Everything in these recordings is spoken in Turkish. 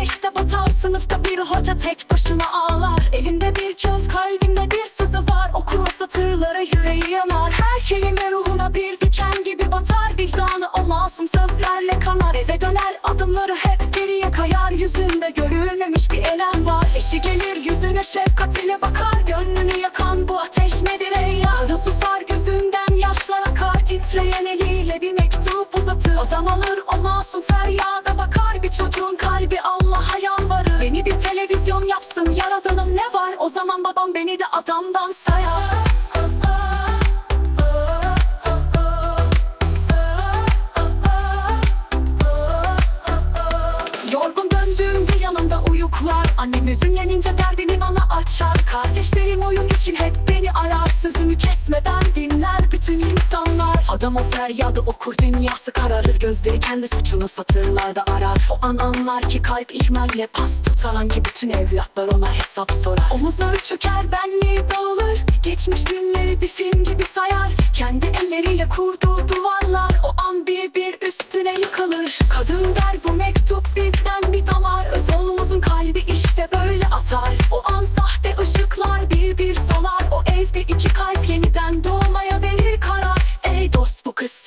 Güneşte batar sınıfta bir hoca tek başına ağlar. Elinde bir kağıt kalbinde bir sızı var. Okur o satırlara yüreği yanar. Her kelime ruhuna bir diken gibi batar. Vicdanı o masum sözlerle kanar. Eve döner adımları hep geriye kayar. Yüzünde görülmemiş bir elem var. Eşi gelir yüzüne şefkat bakar. Gönlünü yakan bu ateş nedir ey ya Susar gözünden yaşlar akar. Titreyen eliyle bir uzatır Adam alır o masum feryada bakar Bir çocuğun kalbi Allah'a yalvarır. Beni bir televizyon yapsın yaradanım ne var? O zaman babam beni de adamdan sayar. Uyuklar. Annem hüzünlenince derdini bana açar. Kardeşlerim oyun için hep beni arar Sözümü Adam o feryadı okur dünyası kararır. Gözleri kendi suçunu satırlarda arar. O an anlar ki kalp ihmalle pas tutar Hangi bütün evlatlar ona hesap sorar. Omuzları çöker benliği dağılır. Geçmiş günleri bir film gibi sayar. Kendi elleriyle kurduğu duvarlar O an bir bir üstüne yıkılır. Kadın der bu mektup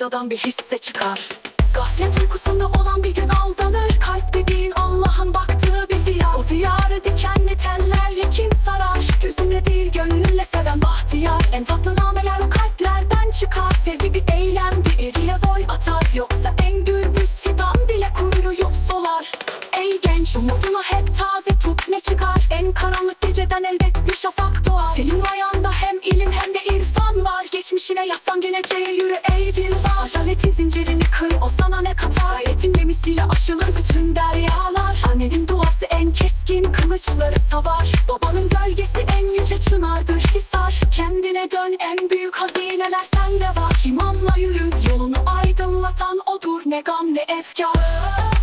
kıssadan bir hisse çıkar. Gaflet uykusunda olan bir gün aldanır. Kalp dediğin Allah'ın baktığı bir diyar. O diyarı dikenli tellerle kim sarar? Gözünle değil gönlünle seven bahtiyar. En tatlı nameler o kalplerden çıkar. Sevgi bir eylemdi eriye boy atar. Yoksa en gürbüz fidan bile kuruyup solar. Ey genç umudunu hep taze tut ne çıkar? En karanlık geceden elbet bir şafak doğar. Senin ayağında Geçmişine yaslan geleceğe yürü ey dilbar. Adaletin zincirini kır o sana ne katar? Ayetin gemisiyle aşılır bütün deryalar. Annenin duası en keskin kılıçları savar. Babanın gölgesi en yüce çınardır hisar. Kendine dön en büyük hazineler sende var. İmanla yürü yolunu aydınlatan odur Ne gam ne efkar